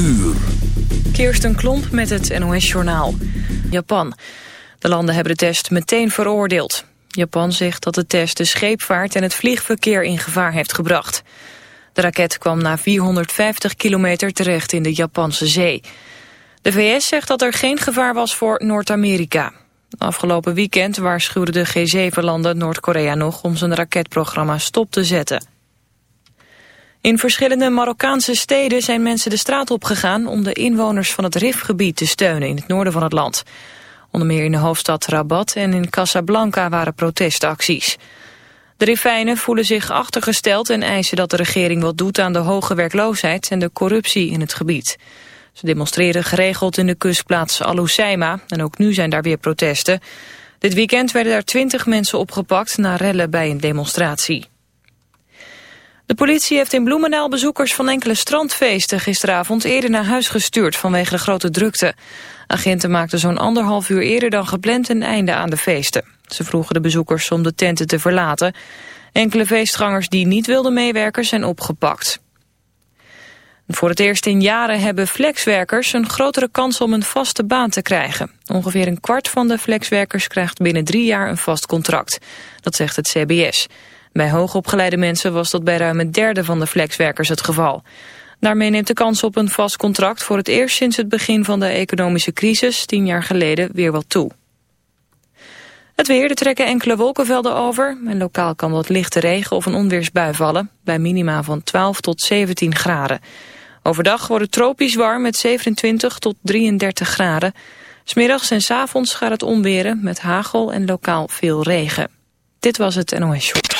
uur. Kirsten Klomp met het NOS-journaal. Japan. De landen hebben de test meteen veroordeeld. Japan zegt dat de test de scheepvaart en het vliegverkeer in gevaar heeft gebracht. De raket kwam na 450 kilometer terecht in de Japanse zee. De VS zegt dat er geen gevaar was voor Noord-Amerika. Afgelopen weekend waarschuwden de G7-landen Noord-Korea nog om zijn raketprogramma stop te zetten. In verschillende Marokkaanse steden zijn mensen de straat opgegaan om de inwoners van het Rifgebied te steunen in het noorden van het land. Onder meer in de hoofdstad Rabat en in Casablanca waren protestacties. De Rifijnen voelen zich achtergesteld en eisen dat de regering wat doet aan de hoge werkloosheid en de corruptie in het gebied. Ze demonstreren geregeld in de kustplaats Al Hoceima en ook nu zijn daar weer protesten. Dit weekend werden daar twintig mensen opgepakt na rellen bij een demonstratie. De politie heeft in Bloemendaal bezoekers van enkele strandfeesten gisteravond eerder naar huis gestuurd vanwege de grote drukte. Agenten maakten zo'n anderhalf uur eerder dan gepland een einde aan de feesten. Ze vroegen de bezoekers om de tenten te verlaten. Enkele feestgangers die niet wilden meewerken zijn opgepakt. Voor het eerst in jaren hebben flexwerkers een grotere kans om een vaste baan te krijgen. Ongeveer een kwart van de flexwerkers krijgt binnen drie jaar een vast contract. Dat zegt het CBS. Bij hoogopgeleide mensen was dat bij ruim een derde van de flexwerkers het geval. Daarmee neemt de kans op een vast contract voor het eerst sinds het begin van de economische crisis tien jaar geleden weer wat toe. Het weer, er trekken enkele wolkenvelden over en lokaal kan wat lichte regen of een onweersbui vallen bij minima van 12 tot 17 graden. Overdag wordt het tropisch warm met 27 tot 33 graden. Smiddags en s avonds gaat het onweren met hagel en lokaal veel regen. Dit was het NOS Show.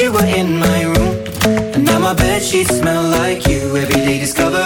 you were in my room. And now my bed sheets smell like you. Every day discover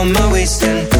On my waist and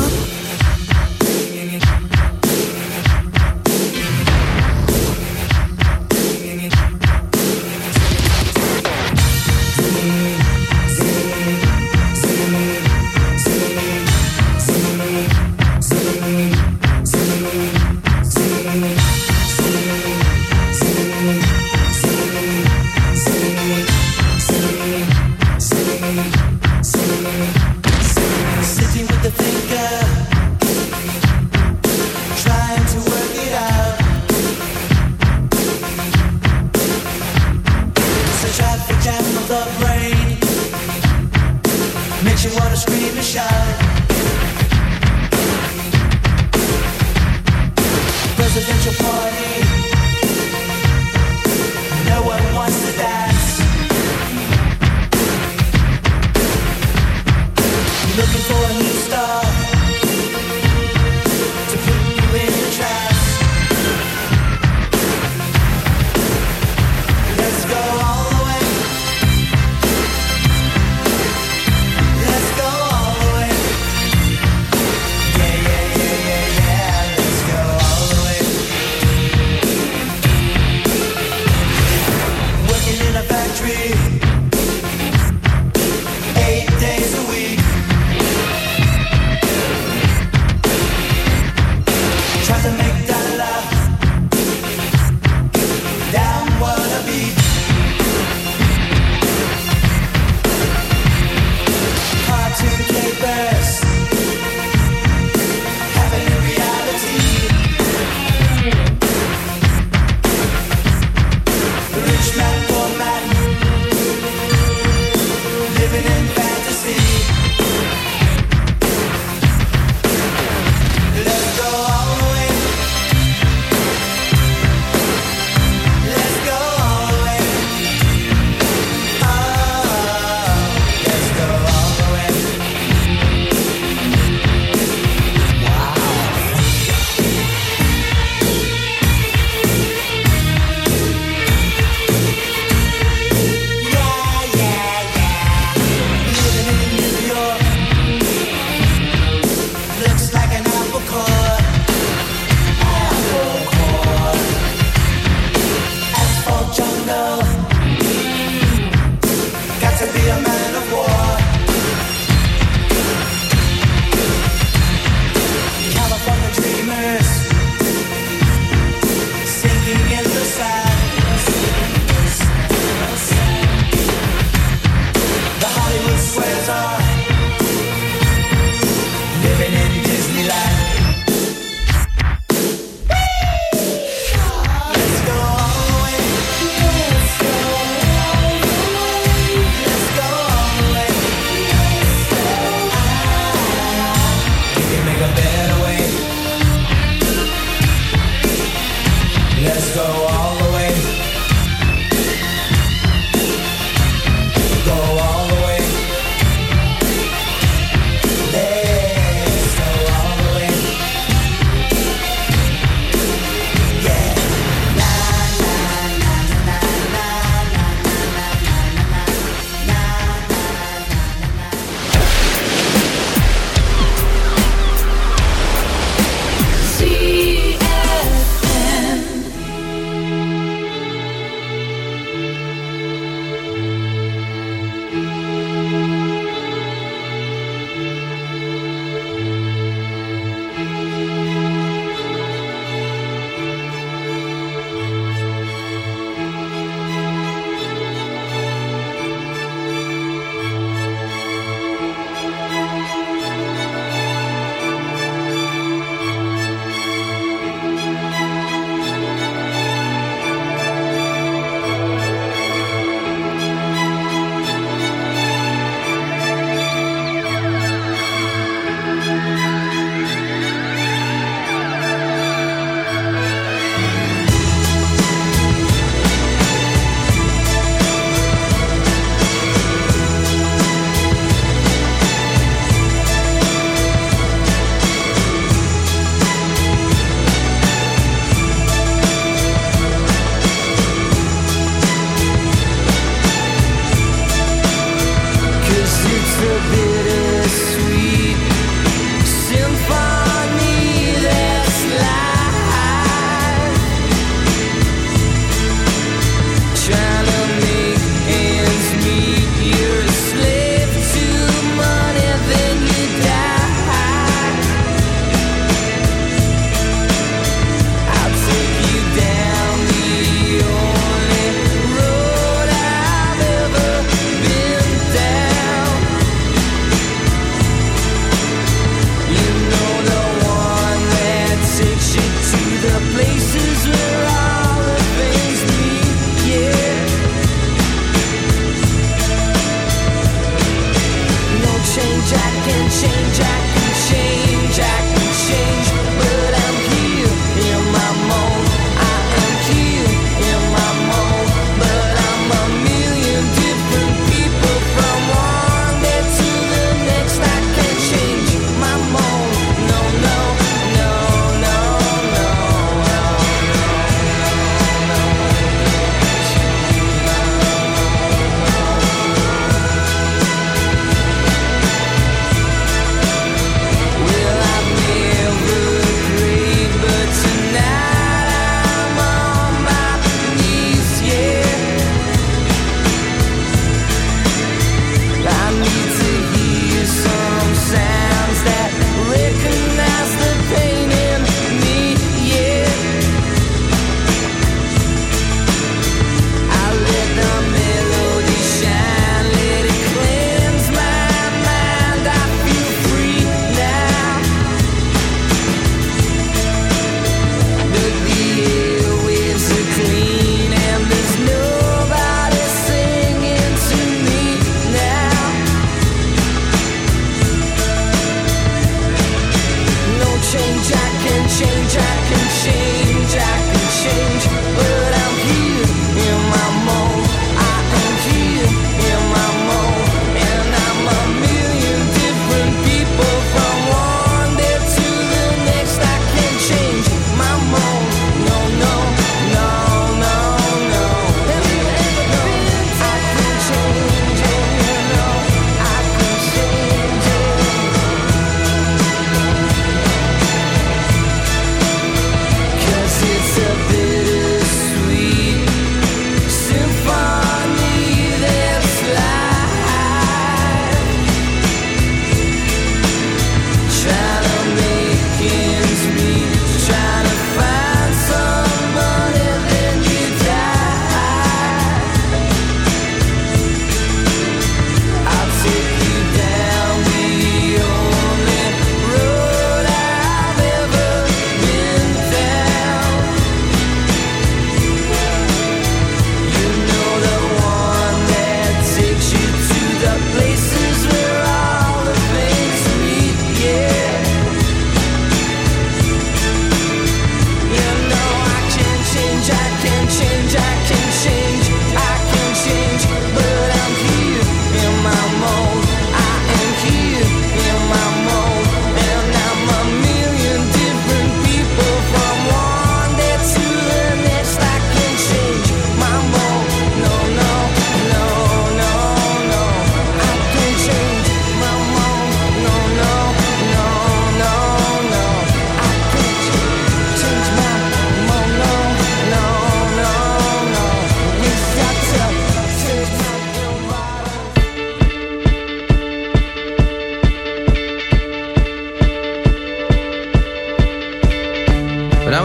go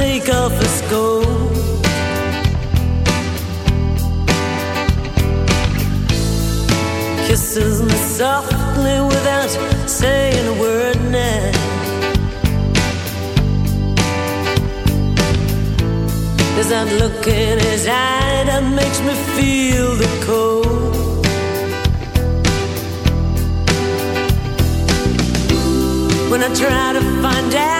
take off his coat. Kisses me softly without saying a word now. As I look in his eye, that makes me feel the cold. When I try to find out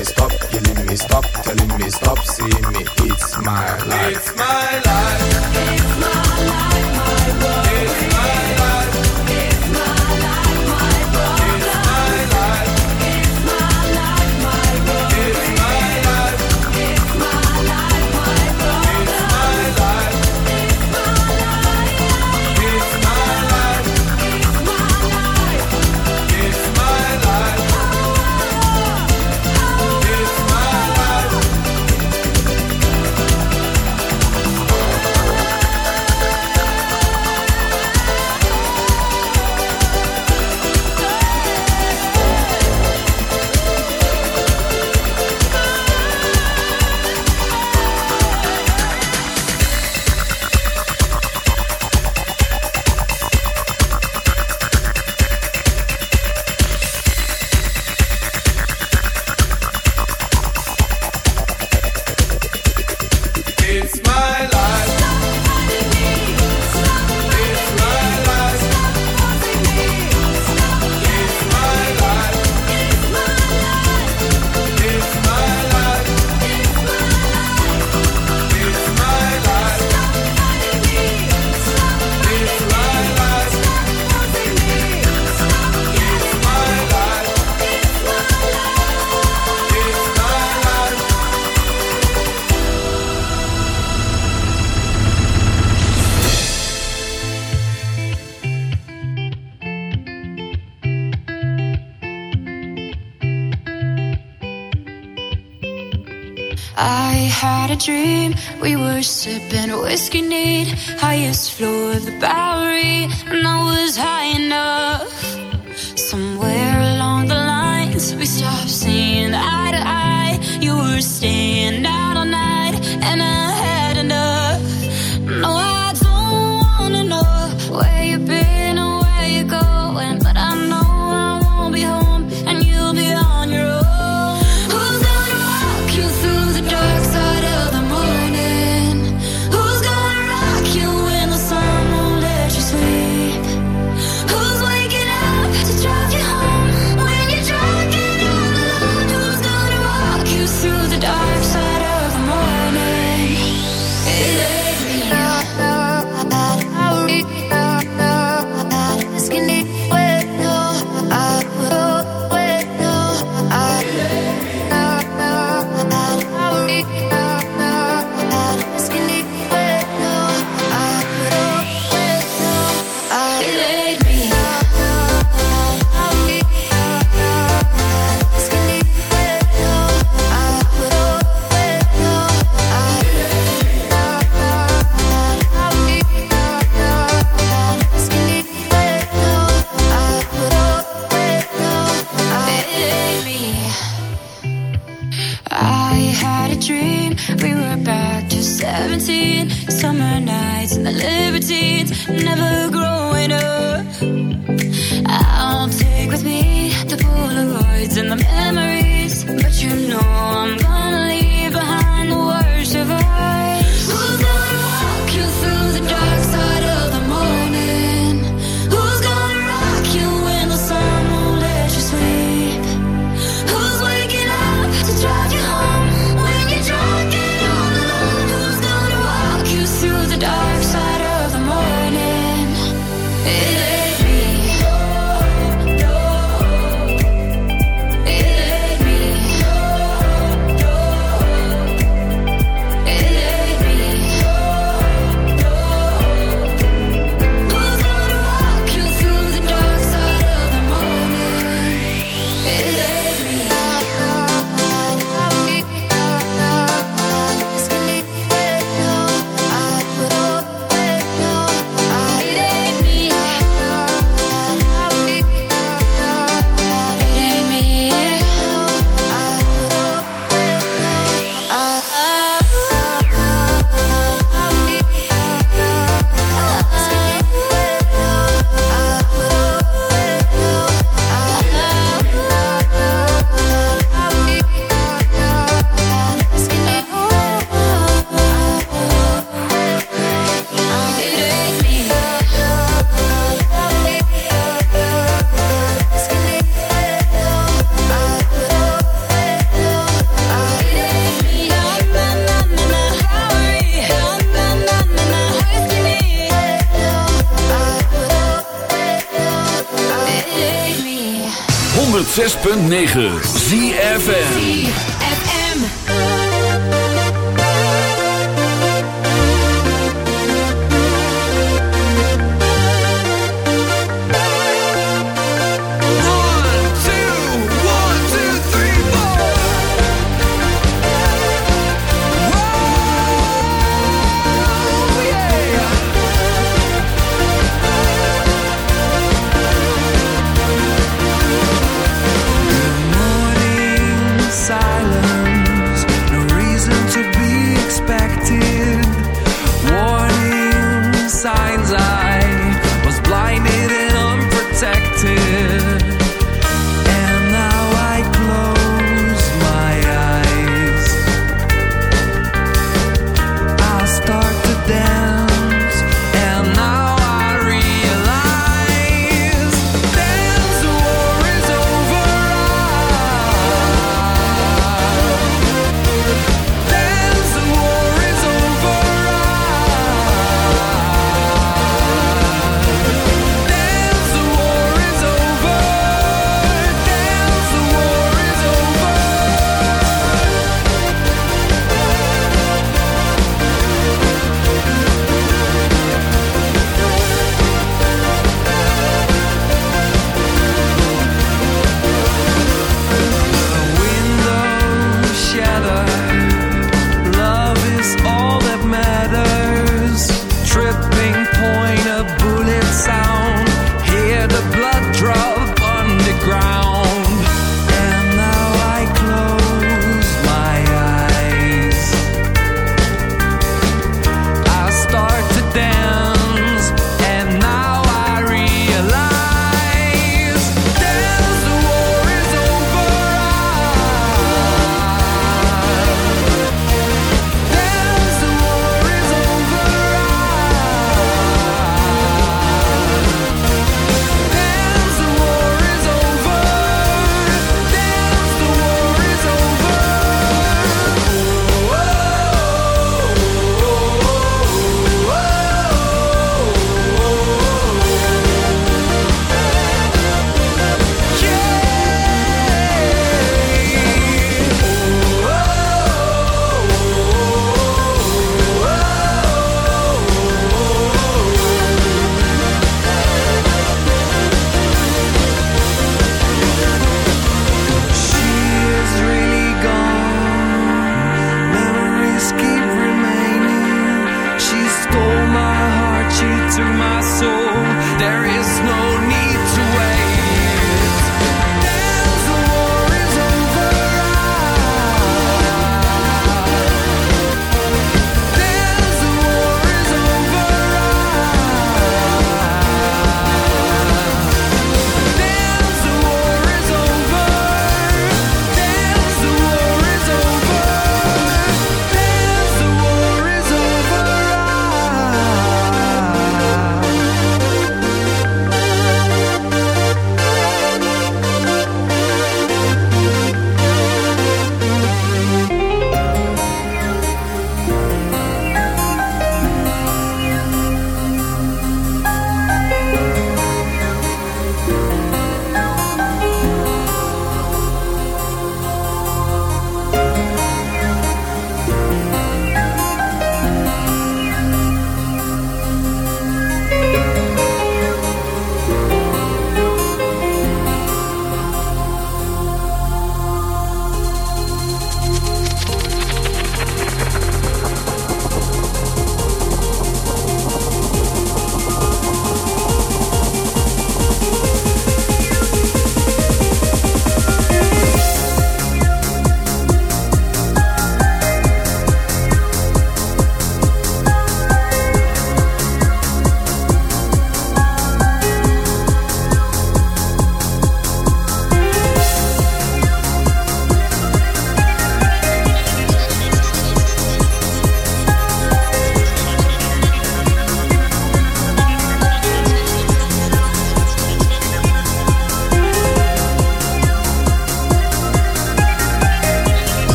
me stop, killing me stop, telling me stop, see me, it's my life. It's my life. we stop seeing. 106.9